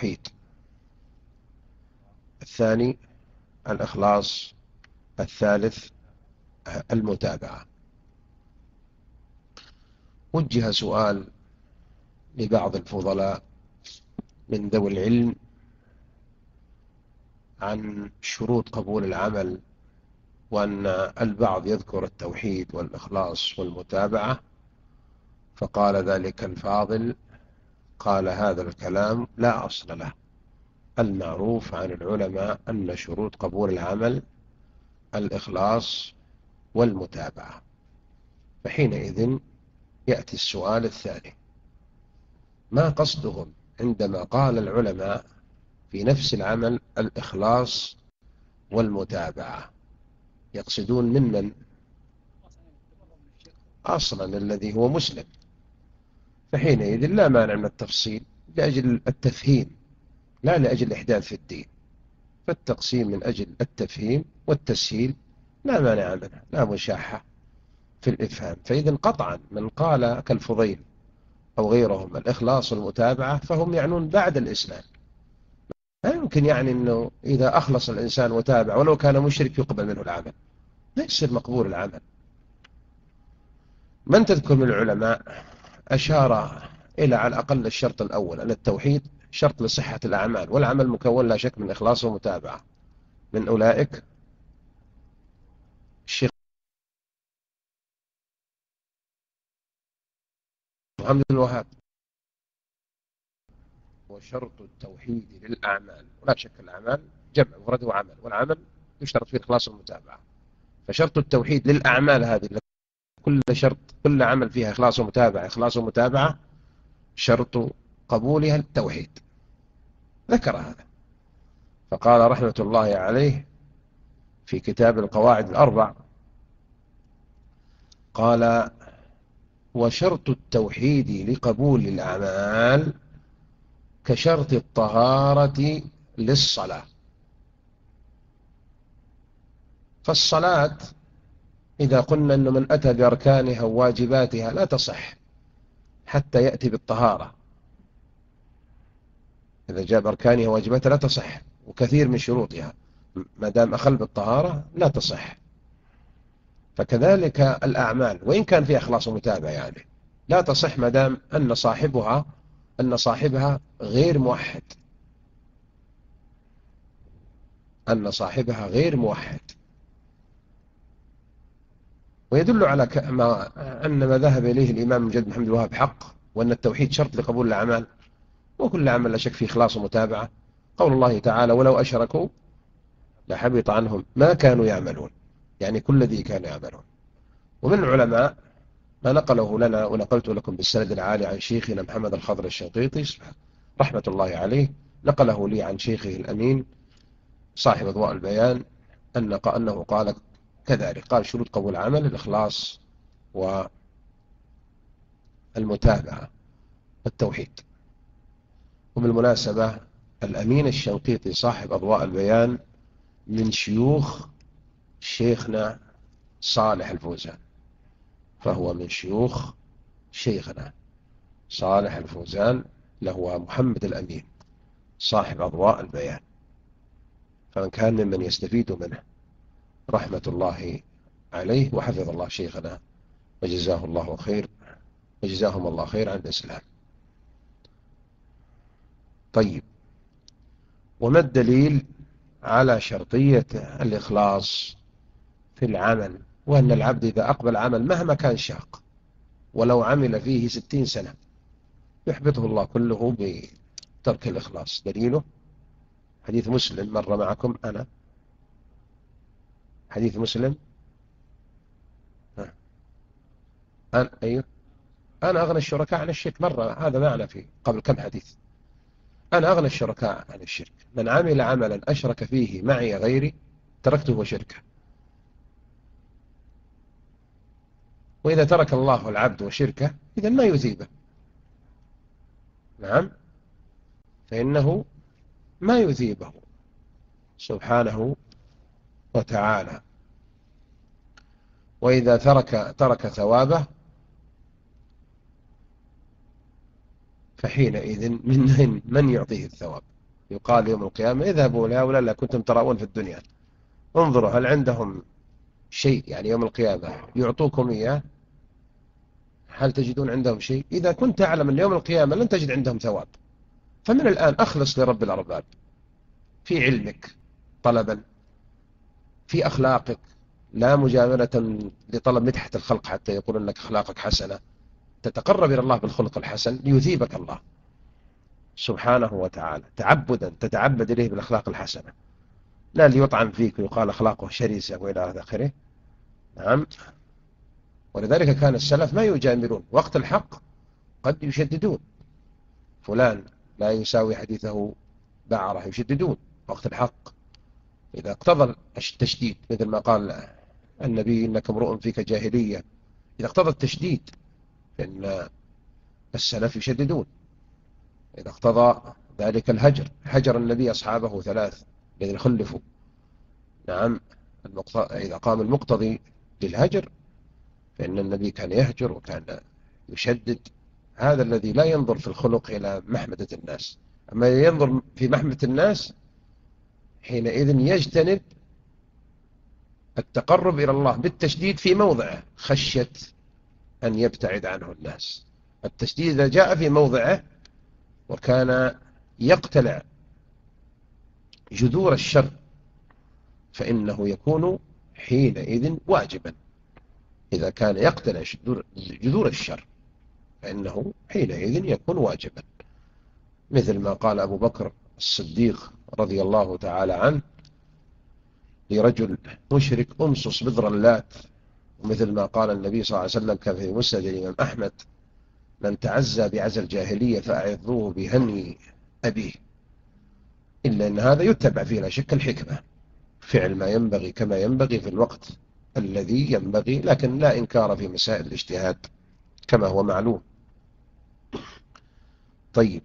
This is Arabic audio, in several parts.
التوحيد. الثاني الإخلاص. الثالث المتابعة. وجه سؤال لبعض الفضلاء من ذوي العلم عن شروط قبول العمل وأن البعض يذكر التوحيد والإخلاص والمتابعة فقال ذلك الفاضل قال هذا الكلام لا أصل له. المعروف عن العلماء أن شروط قبول العمل الإخلاص والمتابعة. فحينئذ يأتي السؤال الثاني. ما قصدهم عندما قال العلماء في نفس العمل الإخلاص والمتابعة؟ يقصدون ممن؟ أصلا الذي هو مسلم. فحينئذ لا مانع من التفصيل لأجل التفهيم لا لأجل إحداث في الدين. فالتقسيم من أجل التفهيم والتسهيل لا مانع منه لا مشاحة في الإفهام. فإذا قطعا من قال كالفضيل أو غيرهم الإخلاص والمتابعة فهم يعنون بعد الإسلام. لا يمكن يعني أنه إذا أخلص الإنسان وتابع ولو كان مشرك يقبل منه العمل. لا يصير مقبول العمل. من تذكر من العلماء أشار إلى على الأقل الشرط الأول أن التوحيد شرط لصحة الأعمال والعمل مكون لا شك من إخلاص ومتابعة. من أولئك الشيخ محمد الوهاب. وشرط التوحيد للأعمال. ولا شك الأعمال جمع مفرد وعمل والعمل يشترط فيه إخلاص المتابعة فشرط التوحيد للأعمال هذه كل شرط كل عمل فيها إخلاص ومتابعة إخلاص ومتابعة شرط قبولها التوحيد. ذكر هذا. فقال رحمة الله عليه في كتاب القواعد الأربع قال وشرط التوحيد لقبول الأعمال كشرط الطهارة للصلاة. فالصلاة إذا قلنا أن من أتى بأركانها وواجباتها لا تصح حتى يأتي بالطهارة. إذا جاء بأركانها وواجباتها لا تصح وكثير من شروطها. ما دام أخل بالطهارة لا تصح. فكذلك الأعمال وإن كان فيها إخلاص ومتابعة يعني لا تصح ما دام أن صاحبها أن صاحبها غير موحد. أن صاحبها غير موحد. ويدل على ما أن ما ذهب إليه الإمام مجد محمد الوهاب حق وأن التوحيد شرط لقبول الأعمال. وكل عمل لا شك فيه إخلاص ومتابعة. قول الله تعالى ولو أشركوا لحبط عنهم ما كانوا يعملون. يعني كل ذي كانوا يعملون. ومن العلماء ما نقله لنا ونقلت لكم بالسند العالي عن شيخنا محمد الخضر الشنقيطي رحمة الله عليه نقله لي عن شيخه الأمين صاحب أضواء البيان أن أنه قال كذلك قال شروط قبول العمل الإخلاص والمتابعة والتوحيد. وبالمناسبة الأمين الشنقيطي صاحب أضواء البيان من شيوخ شيخنا صالح الفوزان فهو من شيوخ شيخنا صالح الفوزان له محمد الأمين صاحب أضواء البيان. فمن كان ممن يستفيد منه. رحمة الله عليه وحفظ الله شيخنا وجزاه الله خير وجزاهم الله خير عن الإسلام. طيب وما الدليل على شرطية الإخلاص في العمل؟ وأن العبد إذا أقبل عمل مهما كان شاق ولو عمل فيه ستين سنة يحبطه الله كله بترك الإخلاص. دليله؟ حديث مسلم مر معكم أنا. حديث مسلم؟ أنا أيوه. أنا أغنى الشركاء عن الشرك مرة. هذا معنى فيه قبل كم حديث؟ أنا أغنى الشركاء عن الشرك. من عمل عملا أشرك فيه معي غيري تركته وشركه وإذا ترك الله العبد وشركه إذا ما يذيبه نعم. فإنه ما يذيبه سبحانه وتعالى. وإذا ترك ترك ثوابه فحينئذ من من يعطيه الثواب. يقال يوم القيامة اذهبوا لهؤلاء لا كنتم تراؤون في الدنيا. انظروا هل عندهم شيء يعني يوم القيامة يعطوكم إياه؟ هل تجدون عندهم شيء؟ إذا كنت تعلم أن يوم القيامة لن تجد عندهم ثواب. فمن الآن أخلص لرب الأرباب في علمك طلبا. في أخلاقك لا مجاملة لطلب مدحة الخلق حتى يقول أنك أخلاقك حسنة. تتقرب إلى الله بالخلق الحسن ليثيبك الله. سبحانه وتعالى. تعبدا تتعبد إليه بالأخلاق الحسنة. لا ليطعن فيك ويقال أخلاقه شرسة وإلى آخره. نعم. ولذلك كان السلف ما يجاملون. وقت الحق قد يشددون. فلان لا يساوي حديثه بعرة يشددون. وقت الحق إذا اقتضى التشديد مثل ما قال النبي إنك امرؤ فيك جاهلية. إذا اقتضى التشديد فإن السلف يشددون. إذا اقتضى ذلك الهجر هجر النبي أصحابه ثلاث الذين خلفوا نعم إذا قام المقتضي للهجر فإن النبي كان يهجر وكان يشدد. هذا الذي لا ينظر في الخلق إلى محمدة الناس. أما ينظر في محمدة الناس حينئذ يجتنب التقرب إلى الله بالتشديد في موضعه خشية أن يبتعد عنه الناس. التشديد إذا جاء في موضعه وكان يقتلع جذور الشر فإنه يكون حينئذ واجبا. إذا كان يقتلع جذور الشر فإنه حينئذ يكون واجبا. مثل ما قال أبو بكر الصديق رضي الله تعالى عنه لرجل مشرك أمصص بذر اللات ومثل ما قال النبي صلى الله عليه وسلم كان في مسند الإمام أحمد من تعزى بعزى الجاهلية فأعظوه بهني أبيه. إلا أن هذا يتبع فيه لا شك الحكمة. فعل ما ينبغي كما ينبغي في الوقت الذي ينبغي لكن لا إنكار في مسائل الاجتهاد كما هو معلوم. طيب.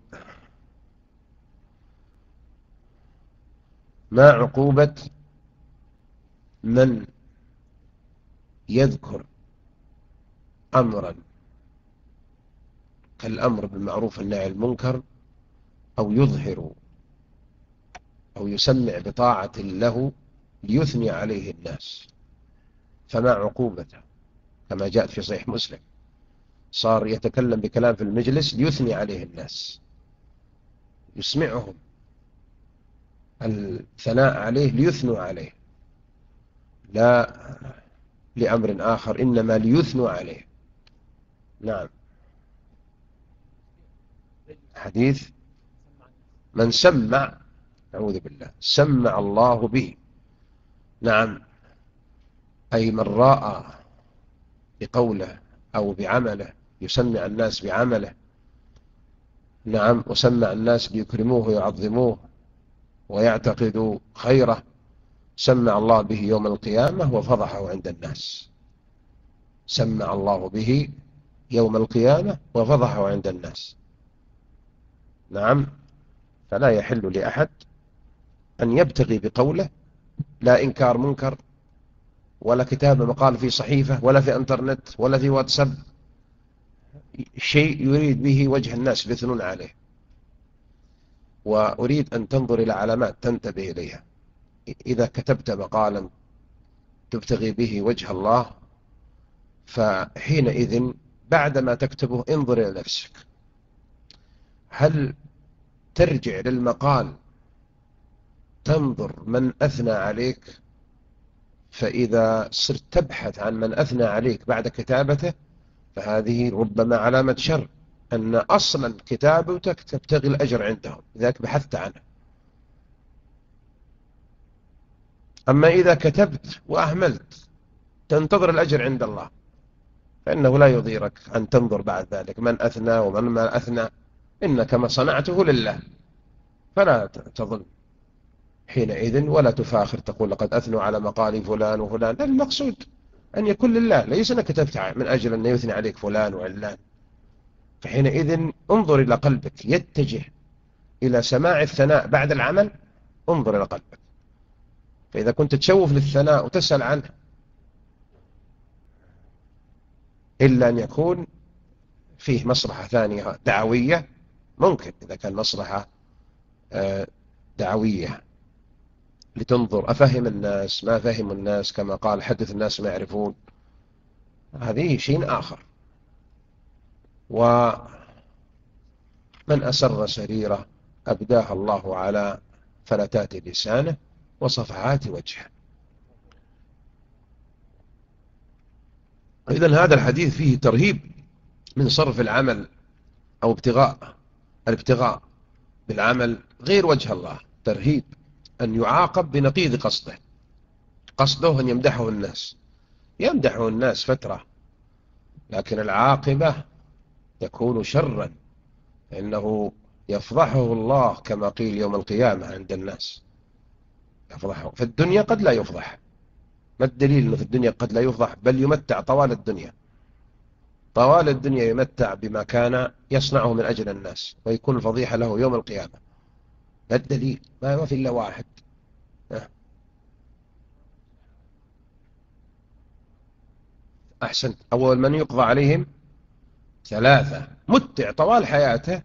ما عقوبة من يذكر أمرا كالأمر بالمعروف والنهي المنكر أو يظهر أو يسمع بطاعة له ليثني عليه الناس. فما عقوبته كما جاءت في صحيح مسلم. صار يتكلم بكلام في المجلس ليثني عليه الناس. يسمعهم. الثناء عليه ليثنوا عليه. لا لأمر آخر إنما ليثنوا عليه. نعم. حديث من سمع نعوذ بالله سمع الله به. نعم. أي من رأى بقوله أو بعمله يسمع الناس بعمله. نعم. وسمع الناس ليكرموه ويعظموه. ويعتقدوا خيره سمع الله به يوم القيامة وفضحه عند الناس. سمع الله به يوم القيامة وفضحه عند الناس. نعم فلا يحل لأحد أن يبتغي بقوله لا إنكار منكر ولا كتاب مقال في صحيفة ولا في إنترنت ولا في واتساب. شيء يريد به وجه الناس يثنون عليه. وأريد أن تنظر إلى علامات تنتبه إليها. إذا كتبت مقالا تبتغي به وجه الله فحينئذ بعدما تكتبه انظر إلى نفسك. هل ترجع للمقال تنظر من أثنى عليك؟ فإذا صرت تبحث عن من أثنى عليك بعد كتابته فهذه ربما علامة شر. أن أصلا كتابتك تبتغي الأجر عندهم لذلك بحثت عنه. أما إذا كتبت وأهملت تنتظر الأجر عند الله فإنه لا يضيرك أن تنظر بعد ذلك من أثنى ومن ما أثنى. إنك ما صنعته لله فلا تظن حينئذ ولا تفاخر تقول لقد أثنوا على مقال فلان وفلان. المقصود أن يكون لله ليس أنك كتبت من أجل أن يثني عليك فلان وعلان. فحينئذ انظر إلى قلبك يتجه إلى سماع الثناء بعد العمل انظر إلى قلبك. فإذا كنت تشوف للثناء وتسأل عنه إلا أن يكون فيه مصلحة ثانية دعوية ممكن إذا كان مصلحة آه، دعوية. لتنظر أفهم الناس ما فهم الناس كما قال حدث الناس ما يعرفون. هذه شيء آخر. ومن أسر سريرة أبداها الله على فلتات لسانه وصفحات وجهه. إذن هذا الحديث فيه ترهيب من صرف العمل أو ابتغاء الابتغاء بالعمل غير وجه الله. ترهيب أن يعاقب بنقيض قصده. قصده أن يمدحه الناس. يمدحه الناس فترة لكن العاقبة تكون شرا إنه يفضحه الله كما قيل يوم القيامة عند الناس. يفضحه. في الدنيا قد لا يفضح. ما الدليل أنه في الدنيا قد لا يفضح؟ بل يمتع طوال الدنيا. طوال الدنيا يمتع بما كان يصنعه من أجل الناس ويكون الفضيحة له يوم القيامة. ما الدليل؟ ما في إلا واحد. أحسنت. أول من يقضى عليهم؟ ثلاثة. متع طوال حياته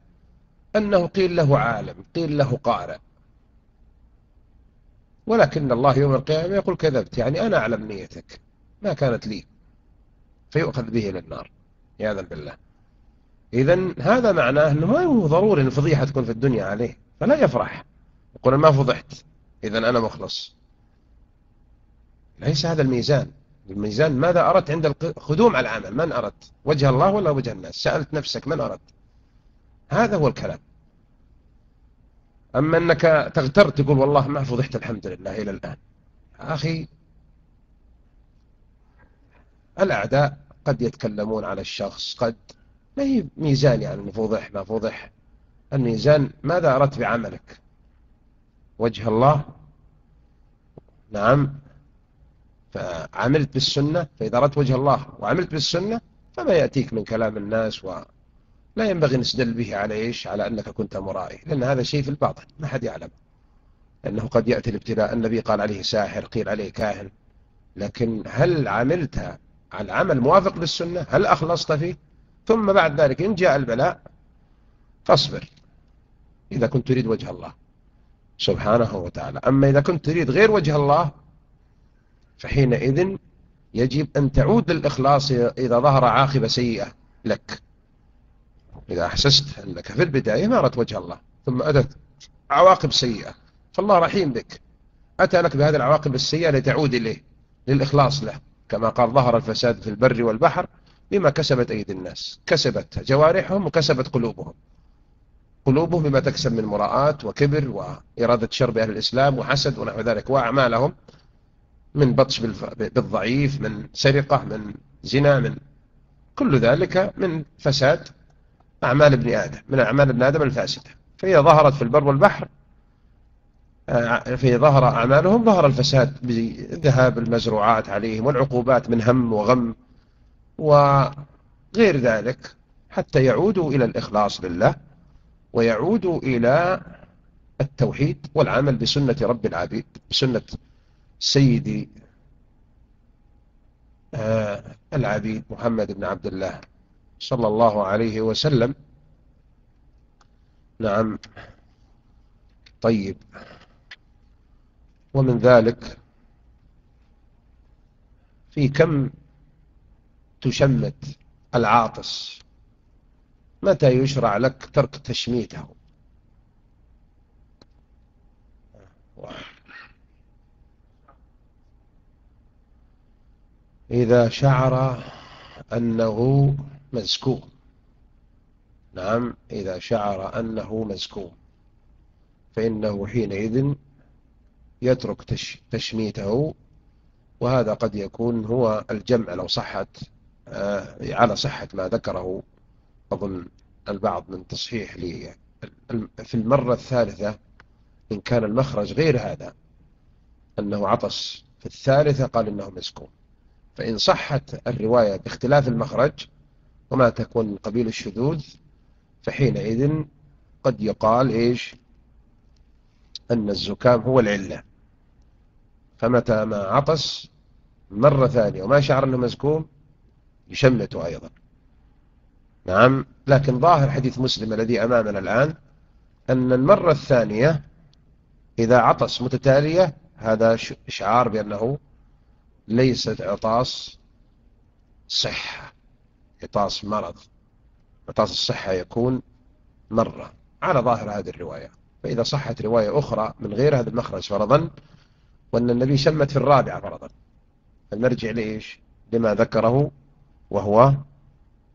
أنه قيل له عالم قيل له قارئ. ولكن الله يوم القيامة يقول كذبت يعني أنا أعلم نيتك. ما كانت لي. فيؤخذ به إلى النار. عياذا بالله. إذا هذا معناه أنه ما هو ضروري الفضيحة تكون في الدنيا عليه. فلا يفرح. يقول ما فضحت. إذا أنا مخلص. ليس هذا الميزان. الميزان ماذا أردت عند الخدوم على العمل من أردت؟ وجه الله ولا وجه الناس؟ سألت نفسك من أردت؟ هذا هو الكلام. أما أنك تغتر تقول والله ما فضحت الحمد لله إلى الآن. أخي الأعداء قد يتكلمون على الشخص قد ما هي ميزان يعني فضح ما فضح. الميزان ماذا أردت بعملك؟ وجه الله؟ نعم. فعملت بالسنة فإذا أردت وجه الله وعملت بالسنة فما يأتيك من كلام الناس ولا ينبغي نستدل به على إيش؟ على أنك كنت مرائي لأن هذا شيء في الباطن ما حد يعلم. لأنه قد يأتي الابتلاء النبي قال عليه ساحر قيل عليه كاهن. لكن هل عملت على عمل موافق للسنة؟ هل أخلصت فيه؟ ثم بعد ذلك إن جاء البلاء فاصبر إذا كنت تريد وجه الله سبحانه وتعالى. أما إذا كنت تريد غير وجه الله فحينئذ يجب أن تعود للإخلاص إذا ظهر عاقبة سيئة لك. إذا أحسست أنك في البداية ما أردت وجه الله ثم أتت عواقب سيئة فالله رحيم بك. أتى لك بهذه العواقب السيئة لتعود إليه للإخلاص له كما قال ظهر الفساد في البر والبحر بما كسبت أيدي الناس. كسبت جوارحهم وكسبت قلوبهم. قلوبهم بما تكسب من مراءات وكبر وإرادة شر بأهل الإسلام وحسد ونحو ذلك وأعمالهم. من بطش بالضعيف من سرقة من زنا من كل ذلك من فساد أعمال ابن آدم من أعمال ابن آدم الفاسدة. فإذا ظهرت في البر والبحر آه، في ظهر أعمالهم ظهر الفساد بذهاب المزروعات عليهم والعقوبات من هم وغم وغير ذلك حتى يعودوا إلى الإخلاص لله ويعودوا إلى التوحيد والعمل بسنة رب العبيد بسنة سيدي آه، العبيد محمد بن عبد الله صلى الله عليه وسلم. نعم. طيب. ومن ذلك في كم تشمت العاطس؟ متى يشرع لك ترك تشميته؟ إذا شعر أنه مزكوم نعم إذا شعر أنه مزكوم فإنه حينئذ يترك تشميته وهذا قد يكون هو الجمع لو صحت آه، على صحة ما ذكره أظن البعض من تصحيح لي. في المرة الثالثة إن كان المخرج غير هذا أنه عطس في الثالثة قال إنه مسكون فإن صحت الرواية باختلاف المخرج وما تكون من قبيل الشذوذ فحينئذ قد يقال إيش؟ أن الزكام هو العلة. فمتى ما عطس مرة ثانية وما شعر أنه مزكوم يشمته أيضا. نعم لكن ظاهر حديث مسلم الذي أمامنا الآن أن المرة الثانية إذا عطس متتالية هذا إشعار بأنه ليست عطاس صحة. عطاس مرض. عطاس الصحة يكون مرة. على ظاهر هذه الرواية. فإذا صحت رواية أخرى من غير هذا المخرج فرضا وأن النبي شمت في الرابعة فرضا. فنرجع لإيش؟ لما ذكره وهو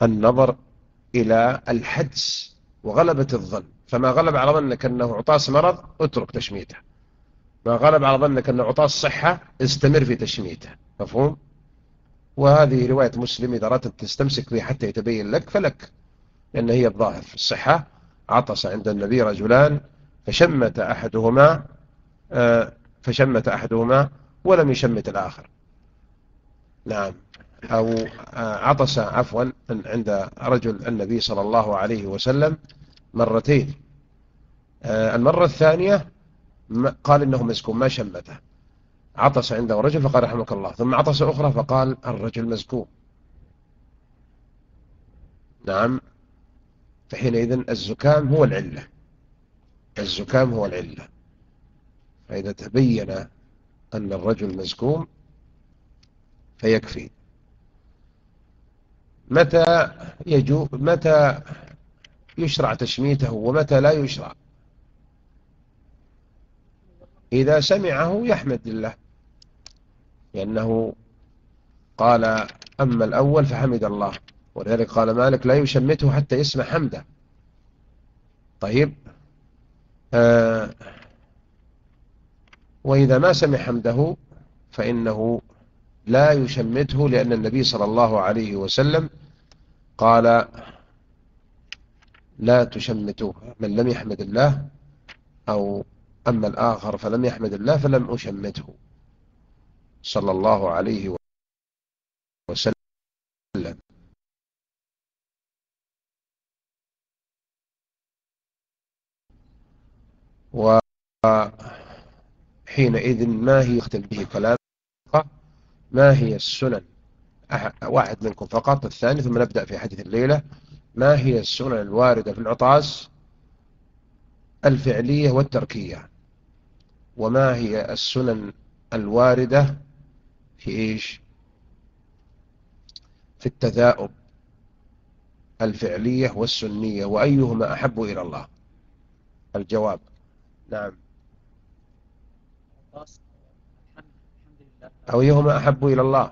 النظر إلى الحدس وغلبة الظن. فما غلب على ظنك أنه عطاس مرض اترك تشميته. ما غلب على ظنك أنه عطاس صحة استمر في تشميته. مفهوم؟ وهذه رواية مسلم إذا أردت تستمسك به حتى يتبين لك فلك لأن هي الظاهر في الصحة. عطس عند النبي رجلان فشمت أحدهما آه، فشمت أحدهما ولم يشمت الآخر. نعم. أو آه، عطس عفوا عند رجل النبي صلى الله عليه وسلم مرتين. آه، المرة الثانية قال إنه مسكوم ما شمته. عطس عنده رجل فقال رحمك الله. ثم عطس أخرى فقال الرجل مزكوم نعم. فحينئذ الزكام هو العلة. الزكام هو العلة. فإذا تبين أن الرجل مزكوم فيكفي. متى يجو متى يشرع تشميته ومتى لا يشرع؟ إذا سمعه يحمد الله. لأنه قال أما الأول فحمد الله. ولذلك قال مالك لا يشمته حتى يسمع حمده. طيب آه وإذا ما سمع حمده فإنه لا يشمته لأن النبي صلى الله عليه وسلم قال لا تشمتوه من لم يحمد الله أو أما الآخر فلم يحمد الله فلم أشمته. صلى الله عليه وسلم. وحينئذ ما هي يختلف به كلام ما هي السنن؟ واحد منكم فقط الثاني ثم نبدأ في حديث الليلة. ما هي السنن الواردة في العطاس؟ الفعلية والتركية. وما هي السنن الواردة؟ في إيش؟ في التذاؤب الفعلية والسنية وأيهما أحب إلى الله؟ الجواب. نعم. أو أيهما أحب إلى الله؟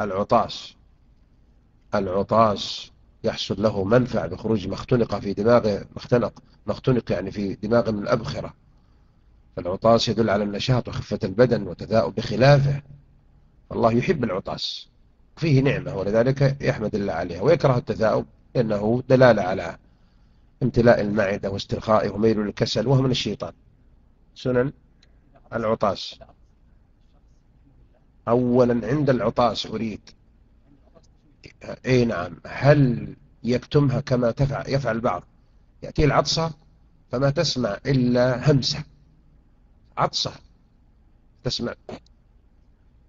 العطاس. العطاس يحصل له منفع بخروج مختنقة في دماغه مختنق مختنق يعني في دماغ من الأبخرة. فالعطاس يدل على النشاط وخفة البدن وتذاؤب بخلافه الله يحب العطاس. فيه نعمة ولذلك يحمد الله عليها. ويكره التثاؤب لأنه دلالة على امتلاء المعدة واسترخائه وميل للكسل وهو من الشيطان. سنن العطاس. أولا عند العطاس أريد. اي نعم. هل يكتمها كما تفعل يفعل البعض؟ يأتي العطسة فما تسمع إلا همسة. عطسة. تسمع.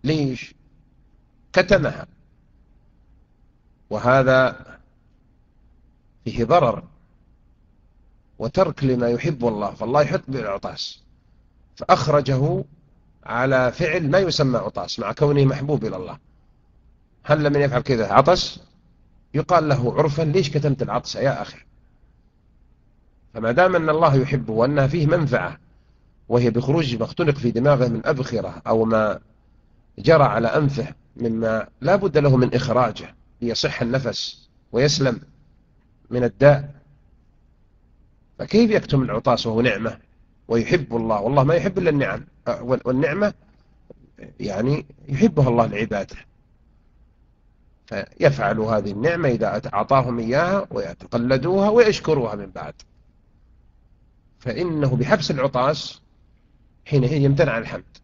ليش؟ كتمها. وهذا فيه ضرر وترك لما يحب الله فالله يحب بالعطاس فأخرجه على فعل ما يسمى عطاس مع كونه محبوب إلى الله. هل من يفعل كذا عطس؟ يقال له عرفا ليش كتمت العطس يا أخي؟ فما دام أن الله يحبه وأنها فيه منفعة وهي بخروج ما اختنق في دماغه من أبخرة أو ما جرى على أنفه مما لا بد له من إخراجه ليصح النفس ويسلم من الداء. فكيف يكتم العطاس وهو نعمة ويحب الله؟ والله ما يحب إلا النعم. والنعمة يعني يحبها الله لعباده. فيفعل هذه النعمة إذا أعطاهم إياها ويتقلدوها ويشكروها من بعد. فإنه بحبس العطاس حينئذ يمتنع الحمد.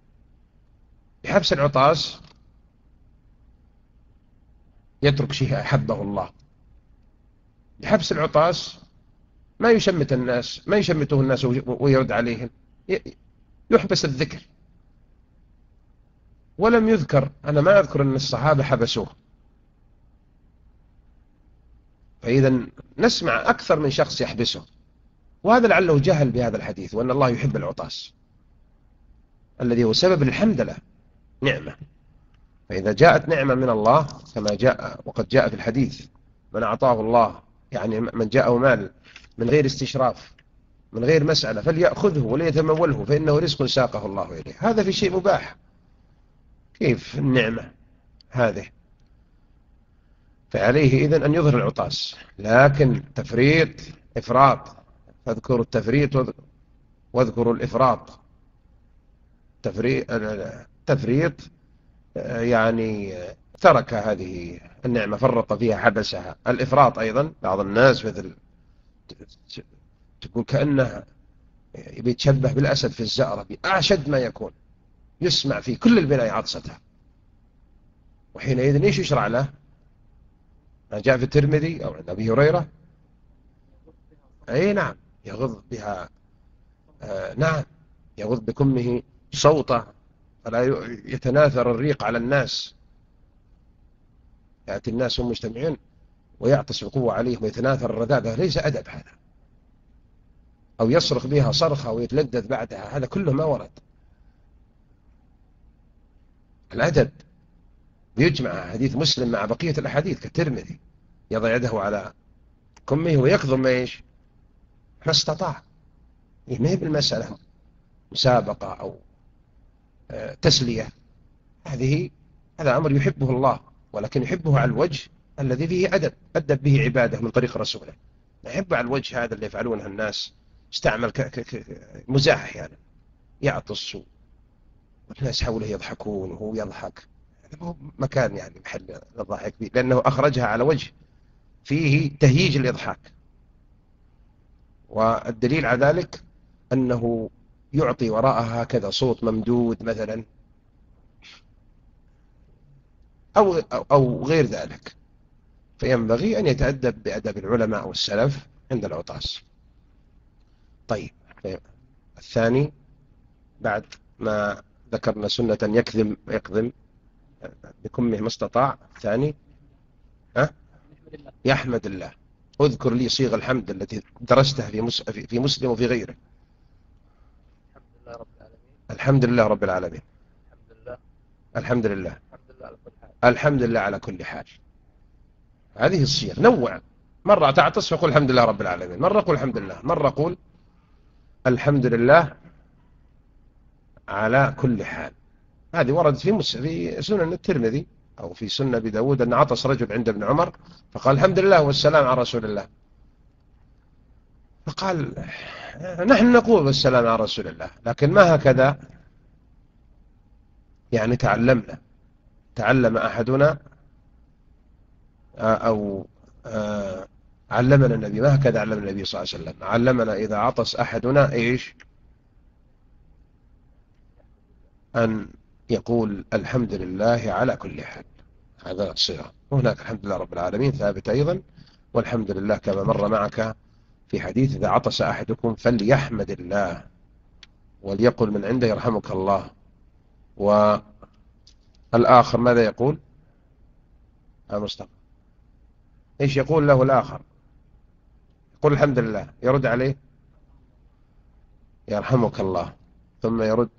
بحبس العطاس يترك شيء أحبه الله. بحبس العطاس ما يشمت الناس ما يشمته الناس ويرد عليهم. يحبس الذكر. ولم يذكر أنا ما أذكر أن الصحابة حبسوه. فإذا نسمع أكثر من شخص يحبسه. وهذا لعله جهل بهذا الحديث وأن الله يحب العطاس. الذي هو سبب الحمد له. نعمة. فإذا جاءت نعمة من الله كما جاء وقد جاء في الحديث من أعطاه الله يعني من جاءه مال من غير استشراف من غير مسألة فليأخذه وليتموله فإنه رزق ساقه الله إليه. هذا في شيء مباح. كيف النعمة هذه؟ فعليه إذن أن يظهر العطاس. لكن تفريط إفراط فاذكروا التفريط واذكروا الإفراط. تفريط يعني ترك هذه النعمة فرط فيها حبسها. الإفراط أيضا بعض الناس مثل تقول كأنه يتشبه بالأسد في الزأرة بأعشد ما يكون. يسمع في كل البناء عطستها وحينئذ إيش يشرع له؟ ما جاء في الترمذي أو عند أبي هريرة. أي نعم يغض بها آه نعم يغض بكمه صوته فلا يتناثر الريق على الناس. يأتي الناس هم مجتمعين ويعطس بقوة عليهم ويتناثر الرذاذ ليس أدب هذا. أو يصرخ بها صرخة ويتلذذ بعدها هذا كله ما ورد. الأدب يجمع حديث مسلم مع بقية الأحاديث كالترمذي يضع يده على كمه ويكظم إيش؟ ما استطاع إيه، ما هي بالمسألة؟ مسابقة أو تسلية. هذه هذا أمر يحبه الله ولكن يحبه على الوجه الذي فيه أدب. أدب به عبادة من طريق رسوله. يحب على الوجه هذا اللي يفعلونه الناس. استعمل مزاح أحيانا يعني. يعطس والناس حوله يضحكون وهو يضحك. هذا هو مكان يعني محل الضحك فيه لأنه أخرجها على وجه فيه تهييج الإضحاك والدليل على ذلك أنه يعطي وراءها هكذا صوت ممدود مثلا. أو, أو غير ذلك. فينبغي أن يتأدب بأدب العلماء والسلف عند العطاس. طيب الثاني بعد ما ذكرنا سنة يكذم ويقذم بكمه ما استطاع الثاني ها؟ يحمد الله. اذكر لي صيغ الحمد التي درستها في مسلم وفي غيره. الحمد لله رب العالمين. الحمد لله. الحمد لله الحمد لله على كل حال. هذه الصيغ نوع مرة تعطس فقل الحمد لله رب العالمين. مرة قل الحمد لله. مرة قل الحمد لله على كل حال. هذه وردت في في سنن الترمذي أو في سنة بداود أن عطس رجل عند ابن عمر فقال الحمد لله والسلام على رسول الله. فقال نحن نقول والسلام على رسول الله لكن ما هكذا؟ يعني تعلمنا تعلم أحدنا أو علمنا النبي ما هكذا علمنا النبي صلى الله عليه وسلم؟ علمنا إذا عطس أحدنا إيش؟ أن يقول الحمد لله على كل حال. هذا الصيغة وهناك الحمد لله رب العالمين ثابت أيضا والحمد لله كما مر معك في حديث إذا عطس أحدكم فليحمد الله وليقل من عنده يرحمك الله. والآخر ماذا يقول؟ مصطفى. إيش يقول له الآخر؟ يقول الحمد لله. يرد عليه؟ يرحمك الله. ثم يرد؟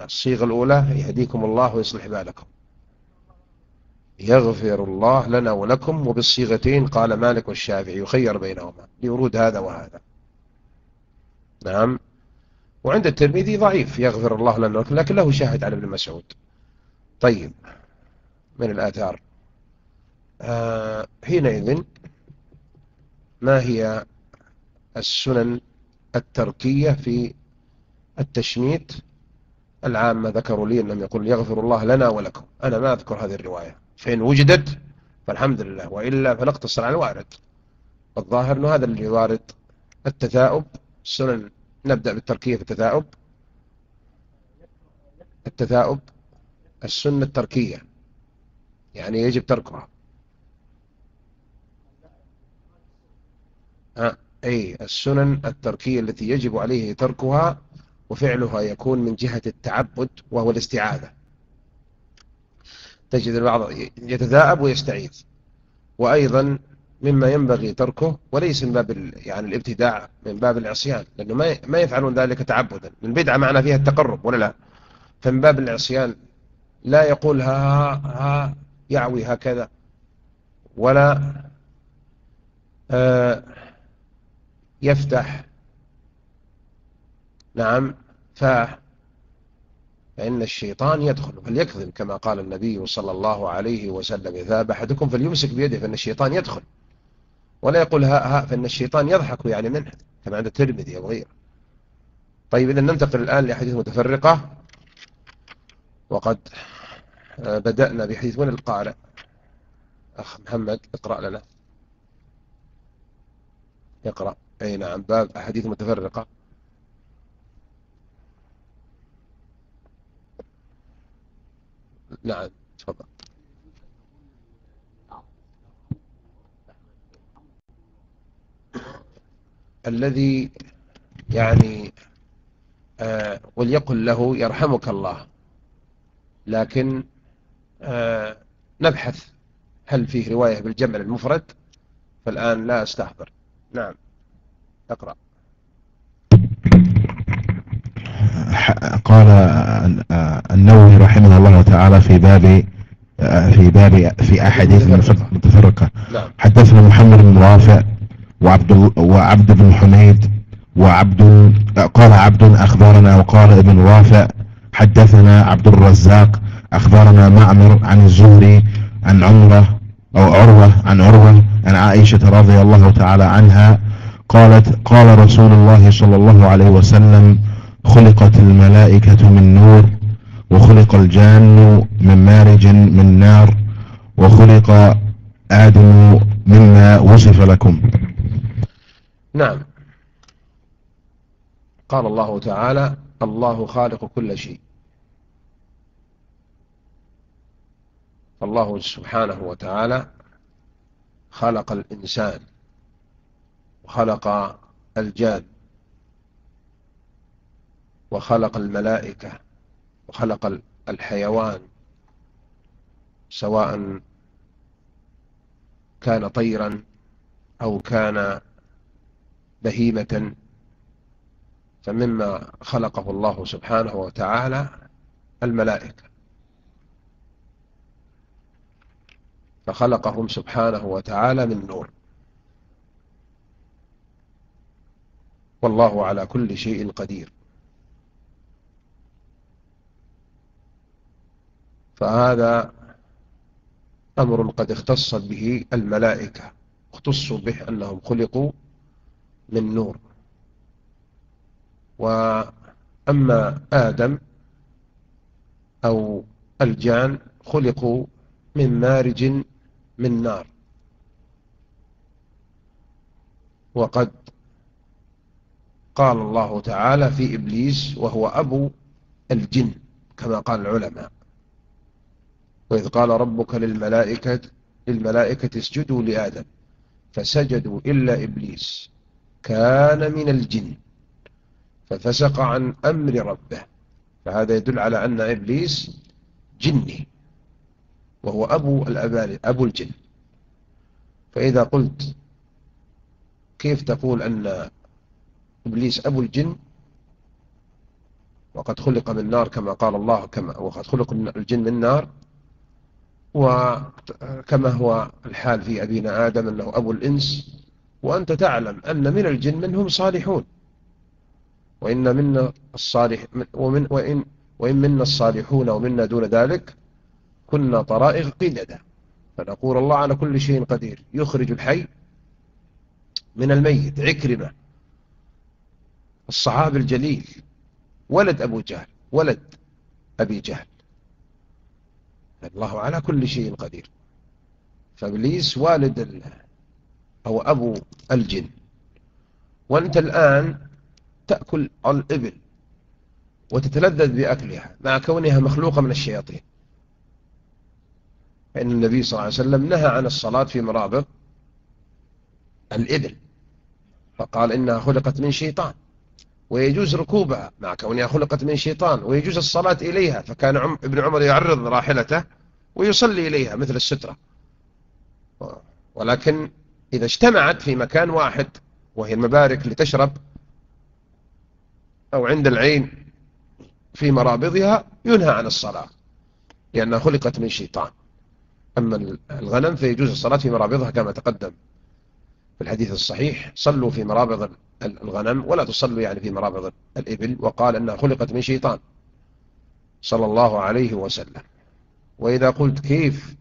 الصيغة الأولى يهديكم الله ويصلح بالكم. يغفر الله لنا ولكم وبالصيغتين قال مالك والشافعي يخير بينهما لورود هذا وهذا. نعم. وعند الترمذي ضعيف يغفر الله لنا ولكم لكن له شاهد على ابن مسعود. طيب من الآثار؟ آه حينئذ ما هي السنن التركية في التشميت العامة ذكروا لي أنهم يقول يغفر الله لنا ولكم. أنا ما أذكر هذه الرواية. فإن وجدت فالحمد لله وإلا فنقتصر على الوارد. والظاهر أنه هذا اللي وارد التثاؤب السنن نبدأ بالتركية في التثاؤب. التثاؤب السنة التركية يعني يجب تركها. آه. أي السنن التركية التي يجب عليه تركها وفعلها يكون من جهة التعبد وهو الاستعاذة. تجد البعض يتذاءب ويستعيذ. وأيضا مما ينبغي تركه وليس من باب يعني الابتداع من باب العصيان لأنه ما ما يفعلون ذلك تعبدا. البدعة معنى فيها التقرب ولا لا؟ فمن باب العصيان لا يقول ها ها يعوي هكذا ولا آه يفتح. نعم فاه فإن الشيطان يدخل فليكذب كما قال النبي صلى الله عليه وسلم إذا أحدكم فليمسك بيده فإن الشيطان يدخل. ولا يقول ها ها فإن الشيطان يضحك يعني منه كما عند الترمذي أو غيره. طيب إذا ننتقل الآن لحديث متفرقة. وقد آه، بدأنا بحديث من القارئ؟ أخ محمد اقرأ لنا. اقرأ. أي نعم باب أحاديث متفرقة. نعم تفضل. الذي يعني آه وليقل له يرحمك الله. لكن آه نبحث هل فيه رواية بالجمع المفرد؟ فالآن لا أستحضر. نعم أقرأ. قال النووي رحمه الله تعالى في باب في باب في أحاديث متفرقة نعم. حدثنا محمد بن رافع وعبد وعبد بن حميد وعبد قال عبد أخبرنا وقال ابن رافع حدثنا عبد الرزاق أخبرنا معمر عن الزهري عن عمرة أو عروة عن عروة عن عائشة رضي الله تعالى عنها قالت قال رسول الله صلى الله عليه وسلم خلقت الملائكة من نور وخلق الجان من مارج من نار وخلق آدم مما وصف لكم. نعم. قال الله تعالى الله خالق كل شيء. الله سبحانه وتعالى خلق الإنسان وخلق الجان. وخلق الملائكة وخلق الحيوان سواء كان طيرا أو كان بهيمة فمما خلقه الله سبحانه وتعالى الملائكة. فخلقهم سبحانه وتعالى من نور. والله على كل شيء قدير. فهذا أمر قد اختصت به الملائكة. اختصوا به أنهم خلقوا من نور. وأما آدم أو الجان خلقوا من مارج من نار. وقد قال الله تعالى في إبليس وهو أبو الجن كما قال العلماء. وإذ قال ربك للملائكة للملائكة اسجدوا لآدم فسجدوا إلا إبليس كان من الجن ففسق عن أمر ربه فهذا يدل على أن إبليس جني وهو أبو الأبال أبو الجن. فإذا قلت كيف تقول أن إبليس أبو الجن؟ وقد خلق من نار كما قال الله كما وقد خلق الجن من نار وكما هو الحال في أبينا آدم أنه أبو الإنس وأنت تعلم أن من الجن منهم صالحون. وإن منا الصالح ومن وإن وإن منا الصالحون ومنا دون ذلك كنا طرائق قددا فنقول الله على كل شيء قدير. يخرج الحي من الميت عكرمة. الصحابي الجليل ولد أبو جهل ولد أبي جهل. الله على كل شيء قدير. فابليس والد أو أبو الجن. وأنت الآن تأكل الإبل وتتلذذ بأكلها مع كونها مخلوقة من الشياطين. فإن النبي صلى الله عليه وسلم نهى عن الصلاة في مرابط الإبل. فقال إنها خلقت من شيطان. ويجوز ركوبها مع كونها خلقت من شيطان ويجوز الصلاة إليها فكان عم ابن عمر يعرض راحلته ويصلي إليها مثل السترة. ولكن إذا اجتمعت في مكان واحد وهي المبارك لتشرب أو عند العين في مرابضها ينهى عن الصلاة لأنها خلقت من شيطان. أما الغنم فيجوز الصلاة في مرابضها كما تقدم في الحديث الصحيح صلوا في مرابض الغنم ولا تصلوا يعني في مرابض الإبل وقال أنها خلقت من شيطان صلى الله عليه وسلم. وإذا قلت كيف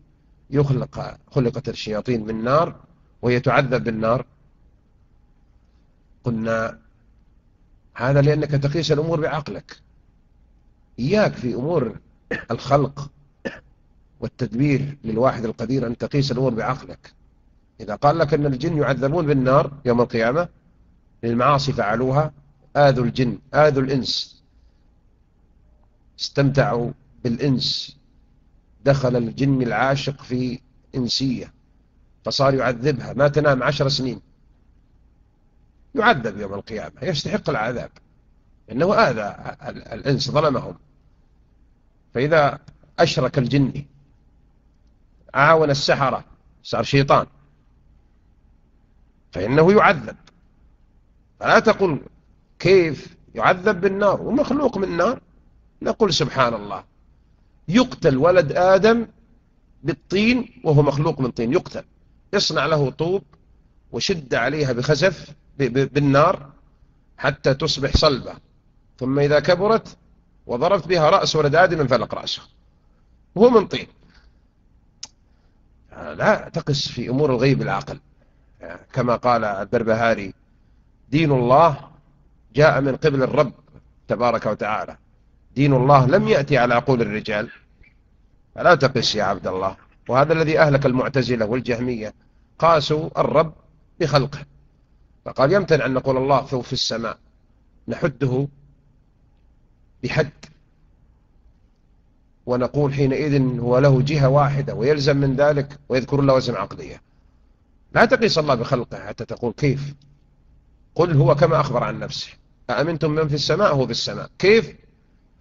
يخلق خلقت الشياطين من نار وهي تعذب بالنار؟ قلنا هذا لأنك تقيس الأمور بعقلك. إياك في أمور الخلق والتدبير للواحد القدير أن تقيس الأمور بعقلك. إذا قال لك أن الجن يعذبون بالنار يوم القيامة للمعاصي فعلوها آذوا الجن آذوا الإنس. استمتعوا بالإنس. دخل الجن العاشق في إنسية فصار يعذبها. ما تنام عشر سنين. يعذب يوم القيامة يستحق العذاب. إنه آذى الإنس ظلمهم. فإذا أشرك الجن عاون السحرة صار شيطان. فإنه يعذب. فلا تقول كيف يعذب بالنار ومخلوق من النار نقول سبحان الله يقتل ولد آدم بالطين وهو مخلوق من طين يقتل. يصنع له طوب وشد عليها بخسف بالنار حتى تصبح صلبة. ثم إذا كبرت وضربت بها رأس ولد آدم انفلق رأسه. وهو من طين. لا تقس في أمور الغيب العقل كما قال البربهاري دين الله جاء من قبل الرب تبارك وتعالى. دين الله لم يأتي على عقول الرجال. فلا تقس يا عبد الله. وهذا الذي أهلك المعتزلة والجهمية. قاسوا الرب بخلقه. فقال يمتنع أن نقول الله في السماء. نحده بحد. ونقول حينئذ هو له جهة واحدة ويلزم من ذلك ويذكر الله وزن عقلية. لا تقيس الله بخلقه حتى تقول كيف. قل هو كما أخبر عن نفسه. أأمنتم من في السماء هو في السماء؟ كيف؟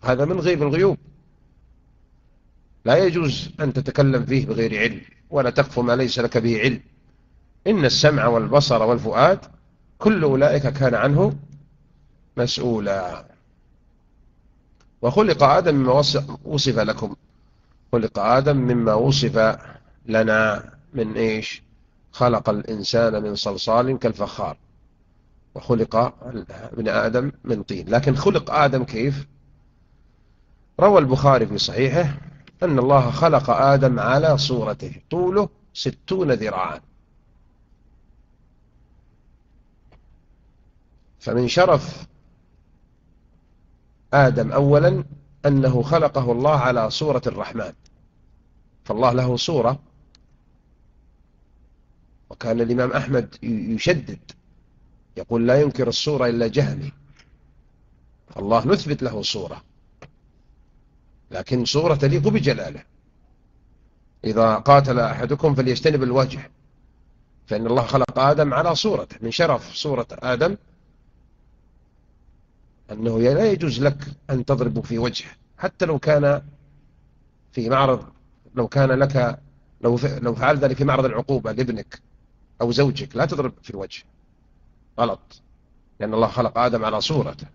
هذا من غيب الغيوب. لا يجوز أن تتكلم فيه بغير علم ولا تقف ما ليس لك به علم. إن السمع والبصر والفؤاد كل أولئك كان عنه مسؤولا. وخلق آدم مما وصف لكم. خلق آدم مما وصف لنا من إيش؟ خلق الإنسان من صلصال كالفخار. وخلق ابن آدم من طين. لكن خلق آدم كيف؟ روى البخاري في صحيحه أن الله خلق آدم على صورته طوله ستون ذراعا. فمن شرف آدم أولا أنه خلقه الله على صورة الرحمن. فالله له صورة. وكان الإمام أحمد يشدد يقول لا ينكر الصورة إلا جهمي الله نثبت له صورة. لكن صورة تليق بجلاله. إذا قاتل أحدكم فليجتنب الوجه. فإن الله خلق آدم على صورته من شرف صورة آدم. أنه لا يجوز لك أن تضرب في وجهه. حتى لو كان في معرض لو كان لك لو لو فعل ذلك في معرض العقوبة لابنك أو زوجك لا تضرب في الوجه غلط. لأن الله خلق آدم على صورته.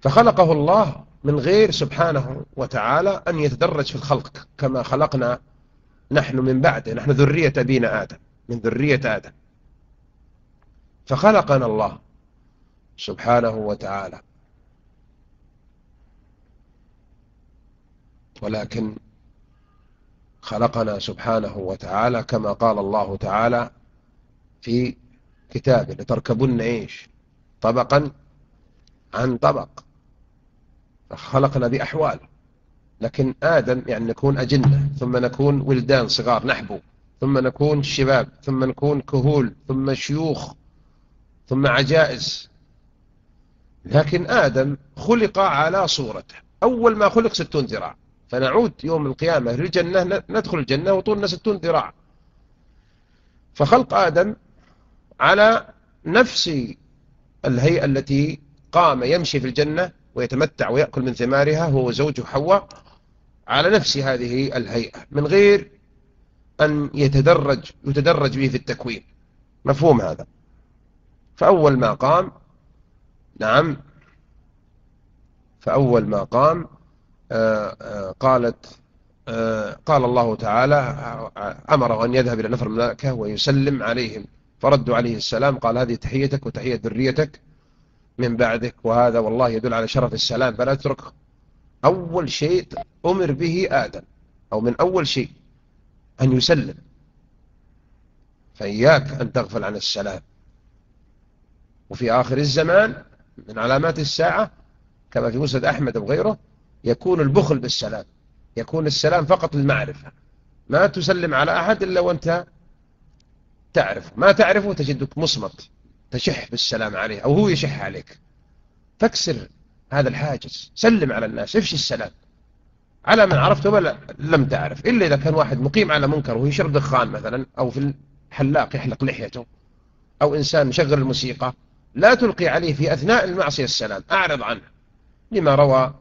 فخلقه الله من غير سبحانه وتعالى أن يتدرج في الخلق كما خلقنا نحن من بعده. نحن ذرية أبينا آدم. من ذرية آدم. فخلقنا الله سبحانه وتعالى. ولكن خلقنا سبحانه وتعالى كما قال الله تعالى في كتابه لتركبن إيش طبقا عن طبق. خلقنا بأحوال لكن آدم يعني نكون أجنة ثم نكون ولدان صغار نحبو ثم نكون شباب ثم نكون كهول ثم شيوخ ثم عجائز. لكن آدم خلق على صورته. أول ما خلق ستون ذراع. فنعود يوم القيامة للجنة ندخل الجنة وطولنا ستون ذراع. فخلق آدم على نفس الهيئة التي قام يمشي في الجنة ويتمتع ويأكل من ثمارها هو وزوجه حواء على نفس هذه الهيئة من غير أن يتدرج يتدرج به في التكوين. مفهوم هذا؟ فأول ما قام نعم فأول ما قام آه، آه، قالت آه، قال الله تعالى أمره أن يذهب إلى نفر الملائكة ويسلم عليهم. فردوا عليه السلام قال هذه تحيتك وتحية ذريتك من بعدك وهذا والله يدل على شرف السلام. فلا تترك أول شيء أمر به آدم أو من أول شيء أن يسلم. فإياك أن تغفل عن السلام. وفي آخر الزمان من علامات الساعة كما في مسند أحمد وغيره يكون البخل بالسلام. يكون السلام فقط للمعرفة ما تسلم على أحد إلا وأنت تعرف ما تعرفه تجدك مصمت تشح بالسلام عليه أو هو يشح عليك. فاكسر هذا الحاجز سلم على الناس افشي السلام. على من عرفته ولا لم تعرف. إلا إذا كان واحد مقيم على منكر وهو يشرب دخان مثلا أو في الحلاق يحلق لحيته أو إنسان مشغل الموسيقى لا تلقي عليه في أثناء المعصية السلام أعرض عنه. لما روى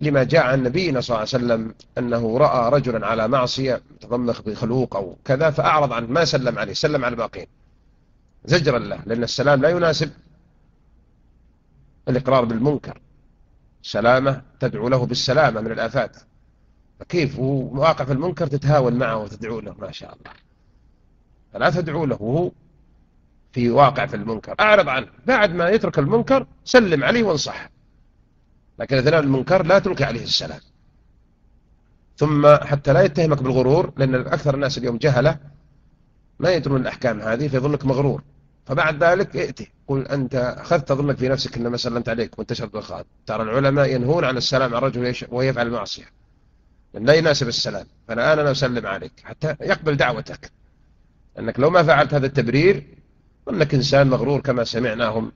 لما جاء عن نبينا صلى الله عليه وسلم أنه رأى رجلا على معصية تضمخ بخلوق أو كذا فأعرض عنه ما سلم عليه سلم على الباقين زجرا له لأن السلام لا يناسب الإقرار بالمنكر. سلامة تدعو له بالسلامة من الآفات. فكيف هو واقع في المنكر تتهاون معه وتدعو له؟ ما شاء الله. فلا تدعو له وهو في واقع في المنكر. أعرض عنه. بعد ما يترك المنكر سلم عليه وانصح لكن أثناء المنكر لا تلقي عليه السلام. ثم حتى لا يتهمك بالغرور لأن أكثر الناس اليوم جهلة ما يدرون الأحكام هذه فيظنك مغرور. فبعد ذلك ائتي قل أنت أخذت تظنك في نفسك أنما سلمت عليك وانتشرت الخاط ترى العلماء ينهون عن السلام على الرجل ويفعل المعصية لا يناسب السلام. فالآن أنا أسلم عليك. حتى يقبل دعوتك. أنك لو ما فعلت هذا التبرير أنك إنسان مغرور كما سمعناهم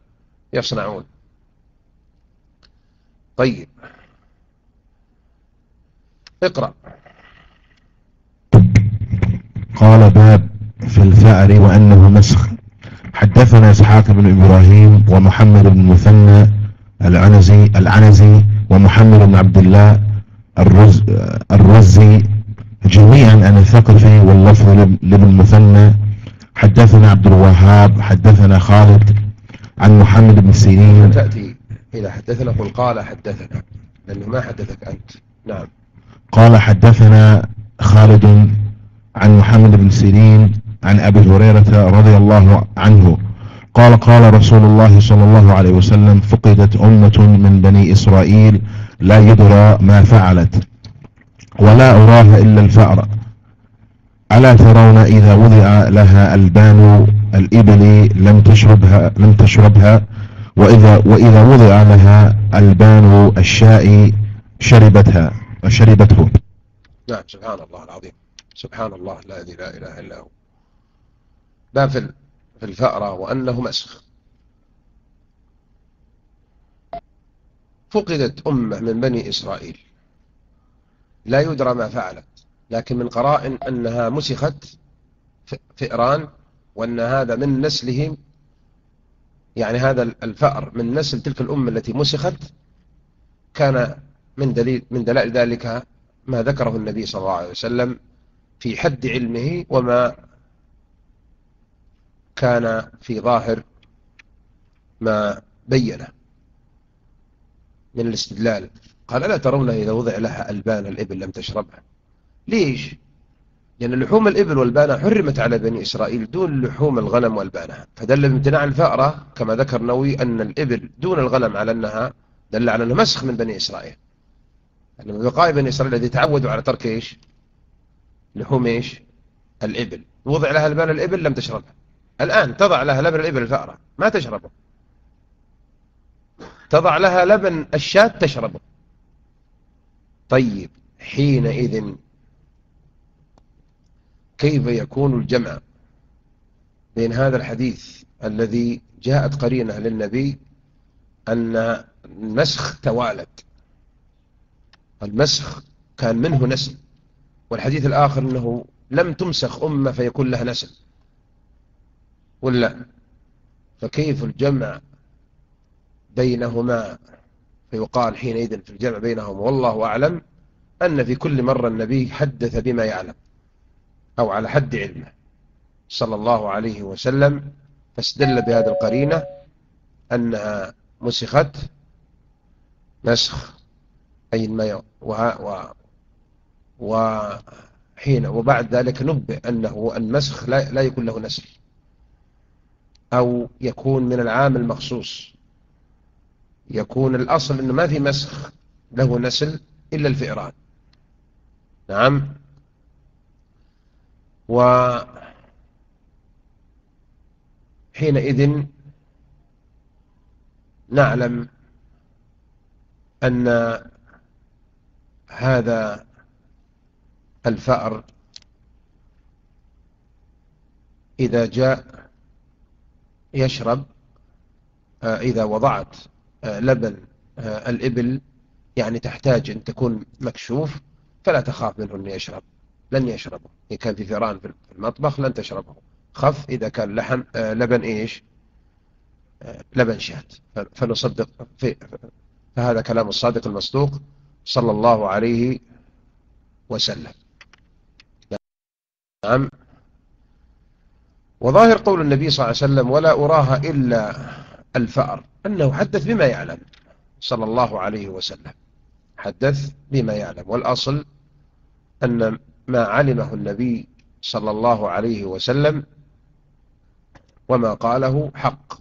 يصنعون. طيب. اقرأ. قال باب في الفأر وأنه مسخ حدثنا إسحاق بن إبراهيم ومحمد بن مثنى العنزي العنزي ومحمد بن عبد الله الرز الرزي جميعا عن الثقفي واللفظ لابن مثنى حدثنا عبد الوهاب حدثنا خالد عن محمد بن سيرين. تأتي. إذا حدثنا قل قال حدثنا لأنه ما حدثك أنت. نعم. قال حدثنا خالد عن محمد بن سيرين عن أبي هريرة رضي الله عنه. قال قال رسول الله صلى الله عليه وسلم فقدت أمة من بني إسرائيل لا يدرى ما فعلت ولا أراها إلا الفأر. ألا ترون إذا وضع لها البان الإبل لم تشربها, لم تشربها وإذا, وإذا وضع لها البان الشاء شربتها شربته. نعم سبحان الله العظيم. سبحان الله الذي لا إله إلا هو. باب في الفأرة وأنه مسخ. فقدت أمة من بني إسرائيل. لا يدرى ما فعلت. لكن من قرائن أنها مسخت فئران وأن هذا من نسلهم يعني هذا الفأر من نسل تلك الأمة التي مسخت كان من دليل من دلائل ذلك ما ذكره النبي صلى الله عليه وسلم في حد علمه وما كان في ظاهر ما بينه من الاستدلال قال ألا ترون إذا وضع لها ألبان الإبل لم تشربها ليش؟ لأن لحوم الإبل والبانة حرمت على بني إسرائيل دون لحوم الغنم والبانة. فدل بامتناع الفأرة كما ذكر نووي أن الإبل دون الغنم على أنها دل على أنه مسخ من بني إسرائيل. أن من بقاء بني إسرائيل الذي تعودوا على ترك إيش؟ لحوم إيش؟ الإبل. وضع لها لبان الإبل لم تشربها. الآن تضع لها لبن الإبل الفأرة. ما تشربه. تضع لها لبن الشاة تشربه. طيب حينئذ كيف يكون الجمع بين هذا الحديث الذي جاءت قرينة للنبي أن المسخ توالد؟ المسخ كان منه نسل والحديث الآخر أنه لم تمسخ أمة فيكون لها نسل ولا؟ فكيف الجمع بينهما؟ فيقال حينئذ في الجمع بينهما والله أعلم أن في كل مرة النبي حدث بما يعلم. أو على حد علمه. صلى الله عليه وسلم فاستدل بهذه القرينة أنها مسخت مسخ أي ما وحين وبعد ذلك نبئ أنه النسخ لا, لا يكون له نسل أو يكون من العام المخصوص. يكون الأصل أنه ما في مسخ له نسل إلا الفئران. نعم. وحينئذ نعلم أن هذا الفأر إذا جاء يشرب آه، إذا وضعت آه، لبن آه، الإبل يعني تحتاج أن تكون مكشوف فلا تخاف منه أن يشرب. لن يشربه. إن كان في ثيران في المطبخ لن تشربه. خف إذا كان لحم لبن إيش؟ لبن شات فنصدق. في فهذا كلام الصادق المصدوق صلى الله عليه وسلم. نعم. وظاهر قول النبي صلى الله عليه وسلم ولا أراها إلا الفأر أنه حدث بما يعلم صلى الله عليه وسلم. حدث بما يعلم. والأصل أن ما علمه النبي صلى الله عليه وسلم وما قاله حق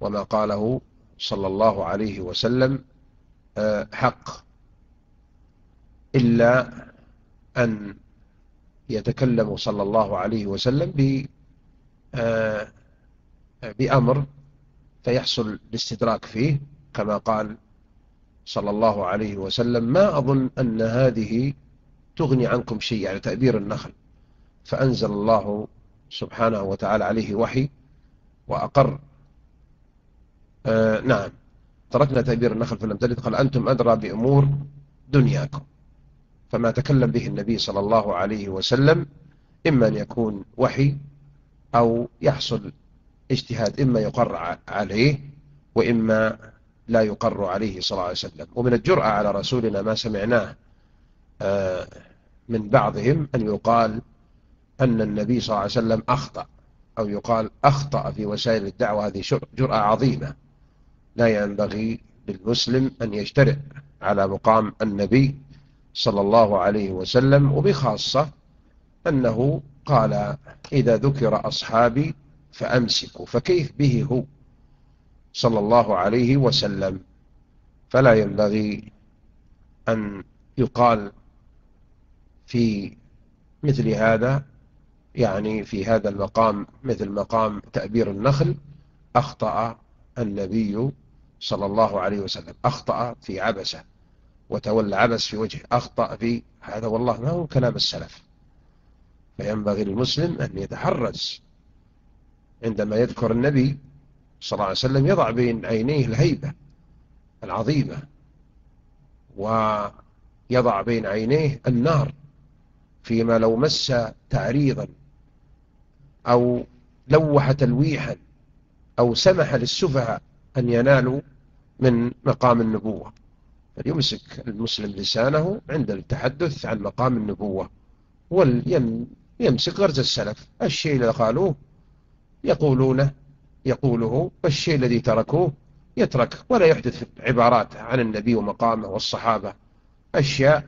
وما قاله صلى الله عليه وسلم آه، حق. إلا أن يتكلم صلى الله عليه وسلم آه، بأمر فيحصل الاستدراك فيه كما قال صلى الله عليه وسلم ما أظن أن هذه تغني عنكم شيء يعني تأبير النخل. فأنزل الله سبحانه وتعالى عليه وحي وأقر. آه نعم. تركنا تأبير النخل فلم تلد قال أنتم أدرى بأمور دنياكم. فما تكلم به النبي صلى الله عليه وسلم إما أن يكون وحي أو يحصل اجتهاد إما يقر عليه وإما لا يقر عليه صلى الله عليه وسلم. ومن الجرأة على رسولنا ما سمعناه من بعضهم أن يقال أن النبي صلى الله عليه وسلم أخطأ أو يقال أخطأ في وسائل الدعوة هذه جرأة عظيمة. لا ينبغي للمسلم أن يجترئ على مقام النبي صلى الله عليه وسلم وبخاصة أنه قال إذا ذكر أصحابي فأمسكوا فكيف به هو صلى الله عليه وسلم؟ فلا ينبغي أن يقال في مثل هذا يعني في هذا المقام مثل مقام تأبير النخل أخطأ النبي صلى الله عليه وسلم أخطأ في عبسة وتولى عبس في وجهه أخطأ في هذا والله ما هو كلام السلف. فينبغي للمسلم أن يتحرز عندما يذكر النبي صلى الله عليه وسلم يضع بين عينيه الهيبة العظيمة ويضع بين عينيه النار. فيما لو مس تعريضا أو لوح تلويحا أو سمح للسفهاء أن ينالوا من مقام النبوة. فليمسك المسلم لسانه عند التحدث عن مقام النبوة وليمسك غرز السلف. الشيء الذي قالوه يقولونه يقوله والشيء الذي تركوه يترك ولا يحدث عبارات عن النبي ومقامه والصحابة. أشياء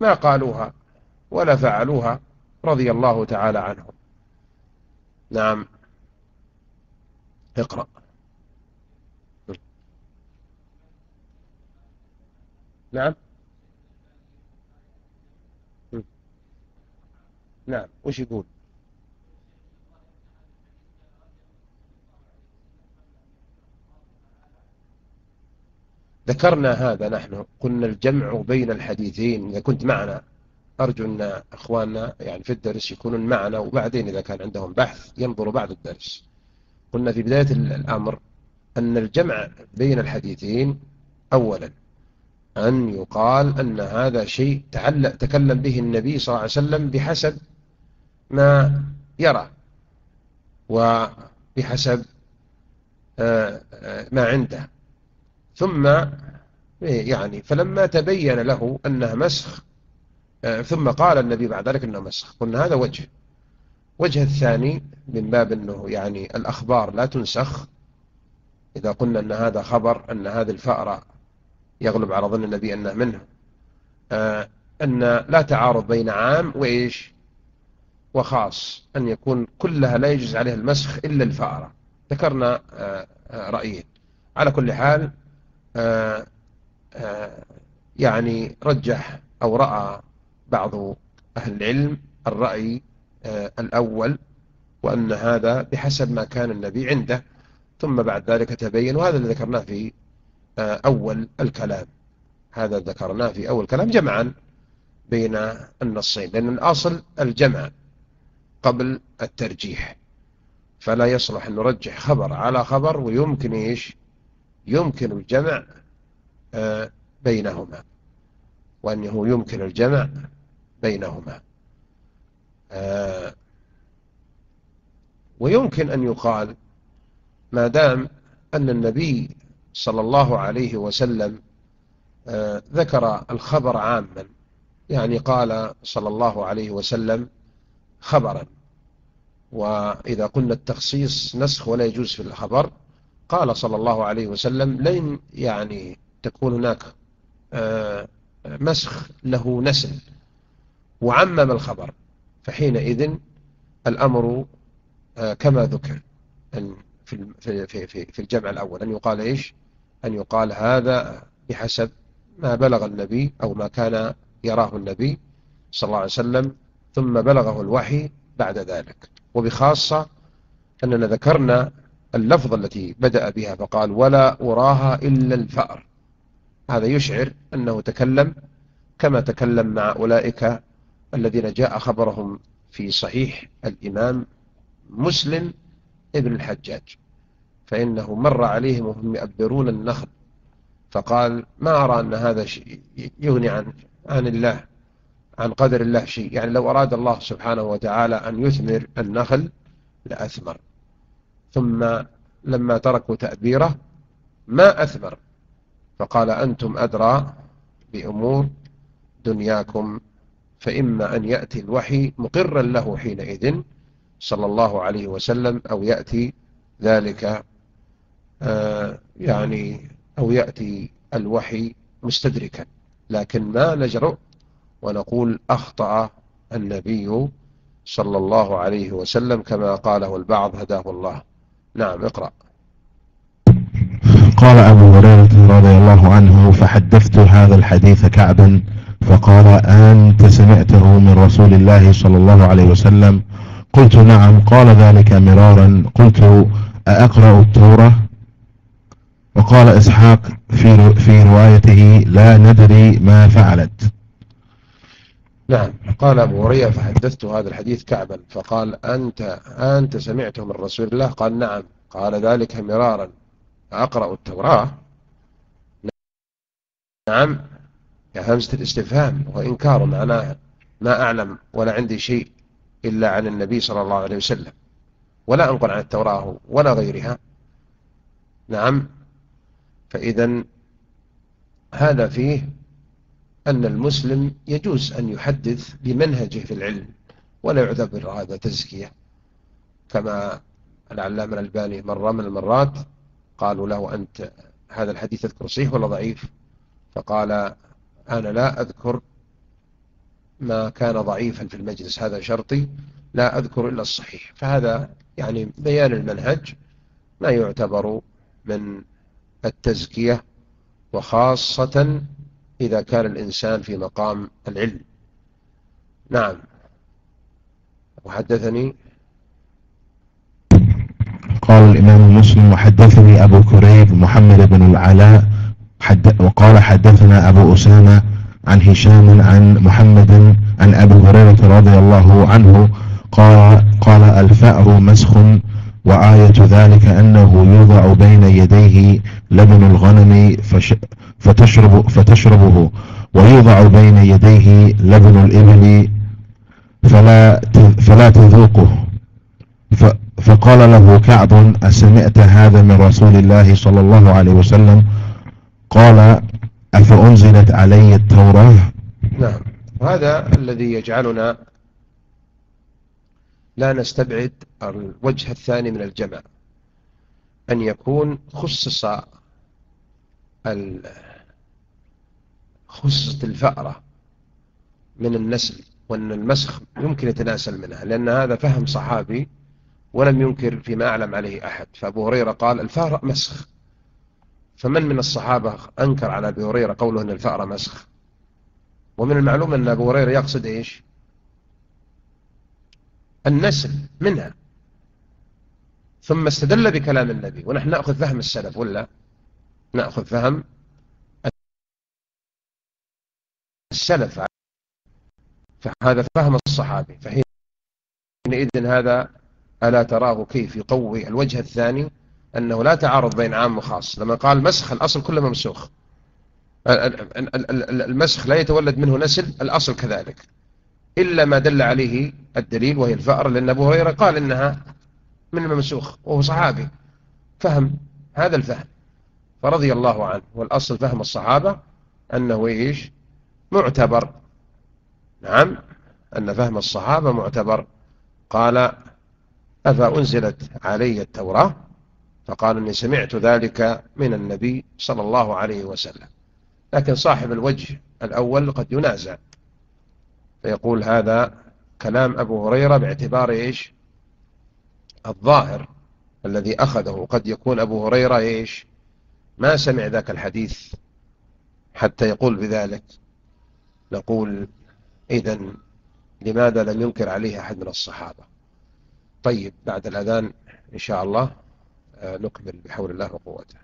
ما قالوها ولا فعلوها رضي الله تعالى عنهم. نعم. اقرأ. نعم. نعم. وش يقول؟ ذكرنا هذا نحن. قلنا الجمع بين الحديثين. إذا كنت معنا. أرجو أن أخواننا يعني في الدرس يكونون معنا وبعدين إذا كان عندهم بحث ينظروا بعد الدرس. قلنا في بداية الأمر أن الجمع بين الحديثين أولا أن يقال أن هذا شيء تكلم به النبي صلى الله عليه وسلم بحسب ما يرى وبحسب آه، آه، ما عنده. ثم يعني فلما تبين له أنها مسخ ثم قال النبي بعد ذلك أنه مسخ. قلنا هذا وجه. وجه الثاني من باب أنه يعني الأخبار لا تنسخ. إذا قلنا أن هذا خبر أن هذه الفأرة يغلب على ظن النبي أنه منه. آه، أن لا تعارض بين عام وإيش؟ وخاص. أن يكون كلها لا يجوز عليها المسخ إلا الفأرة. ذكرنا آه، رأيين على كل حال يعني رجح أو رأى بعض أهل العلم الرأي آه، الأول وأن هذا بحسب ما كان النبي عنده. ثم بعد ذلك تبين وهذا اللي ذكرناه في آه، أول الكلام. هذا ذكرناه في أول كلام جمعا بين النصين لأن الأصل الجمع قبل الترجيح. فلا يصلح أن نرجح خبر على خبر ويمكن إيش؟ يمكن الجمع آه، بينهما. وأنه يمكن الجمع بينهما. آه، ويمكن أن يقال ما دام أن النبي صلى الله عليه وسلم آه، ذكر الخبر عاما يعني قال صلى الله عليه وسلم خبرا. وإذا قلنا التخصيص نسخ ولا يجوز في الخبر قال صلى الله عليه وسلم لن يعني تكون هناك آه، مسخ له نسل وعمم الخبر. فحينئذ الأمر آه، كما ذكر في في في في الجمع الأول أن يقال إيش؟ أن يقال هذا بحسب ما بلغ النبي أو ما كان يراه النبي صلى الله عليه وسلم ثم بلغه الوحي بعد ذلك. وبخاصة أننا ذكرنا اللفظة التي بدأ بها فقال ولا أراها إلا الفأر هذا يشعر أنه تكلم كما تكلم مع أولئك الذين جاء خبرهم في صحيح الإمام مسلم ابن الحجاج فإنه مر عليهم وهم يأبرون النخل فقال ما أرى أن هذا شيء يغني عن عن الله عن قدر الله شيء؟ يعني لو أراد الله سبحانه وتعالى أن يثمر النخل لأثمر. ثم لما تركوا تأبيره ما أثمر فقال أنتم أدرى بأمور دنياكم فإما أن يأتي الوحي مقرا له حينئذ صلى الله عليه وسلم أو يأتي ذلك آه، يعني أو يأتي الوحي مستدركا. لكن ما نجرؤ ونقول أخطأ النبي صلى الله عليه وسلم كما قاله البعض هداه الله. نعم اقرأ. قال أبو هريرة رضي الله عنه فحدثت هذا الحديث كعبا فقال أنت سمعته من رسول الله صلى الله عليه وسلم؟ قلت نعم. قال ذلك مرارا. قلت أأقرأ التوراة وقال إسحاق في, في روايته لا ندري ما فعلت. نعم. قال أبو هريرة فحدثت هذا الحديث كعبا. فقال أنت أنت سمعته من رسول الله؟ قال نعم. قال ذلك مرارا. أقرأ التوراة؟ نعم. يا همزة الاستفهام وإنكار معناها ما أعلم ولا عندي شيء إلا عن النبي صلى الله عليه وسلم. ولا أنقل عن التوراة ولا غيرها. نعم. فإذا هذا فيه أن المسلم يجوز أن يحدث بمنهجه في العلم ولا يعتبر هذا تزكية. كما العلامة الألباني مرة من المرات قالوا له أنت هذا الحديث اذكر صحيح ولا ضعيف؟ فقال أنا لا أذكر ما كان ضعيفا في المجلس هذا شرطي لا أذكر إلا الصحيح. فهذا يعني بيان المنهج ما يعتبر من التزكية وخاصة إذا كان الإنسان في مقام العلم. نعم. وحدثني؟ قال الإمام مسلم وحدثني أبو كريب محمد بن العلاء حد وقال حدثنا أبو أسامة عن هشام عن محمد عن أبي هريرة رضي الله عنه قال, قال الفأر مسخ وآية ذلك أنه يوضع بين يديه لبن الغنم فتشرب فتشربه ويوضع بين يديه لبن الإبل فلا فلا تذوقه. فقال له كعب أسمعت هذا من رسول الله صلى الله عليه وسلم قال أفأنزلت علي التوراة؟ نعم. وهذا الذي يجعلنا لا نستبعد الوجه الثاني من الجمع أن يكون خصص خصصت الفأرة من النسل وأن المسخ يمكن يتناسل منها لأن هذا فهم صحابي ولم ينكر فيما أعلم عليه أحد. فأبو هريرة قال الفأرة مسخ. فمن من الصحابة أنكر على أبي هريرة قوله أن الفأرة مسخ؟ ومن المعلوم أن أبو هريرة يقصد إيش؟ النسل منها. ثم استدل بكلام النبي. ونحن نأخذ فهم السلف ولا؟ نأخذ فهم السلف. فهذا فهم الصحابي. فحينئذ هذا ألا تراه كيف يقوي الوجه الثاني؟ أنه لا تعارض بين عام وخاص. لما قال مسخ الأصل كله ممسوخ. المسخ لا يتولد منه نسل الأصل كذلك. إلا ما دل عليه الدليل وهي الفأر لأن أبو هريرة قال إنها من الممسوخ وهو صحابي. فهم هذا الفهم. فرضي الله عنه. والأصل فهم الصحابة أنه إيش؟ معتبر. نعم أن فهم الصحابة معتبر. قال أفأنزلت علي التوراة؟ فقال إني سمعت ذلك من النبي صلى الله عليه وسلم. لكن صاحب الوجه الأول قد ينازع. فيقول هذا كلام أبو هريرة باعتبار إيش؟ الظاهر الذي أخذه. قد يكون أبو هريرة إيش؟ ما سمع ذاك الحديث حتى يقول بذلك. نقول إذا لماذا لم ينكر عليه أحد من الصحابة؟ طيب بعد الأذان إن شاء الله نكمل بحول الله وقوته.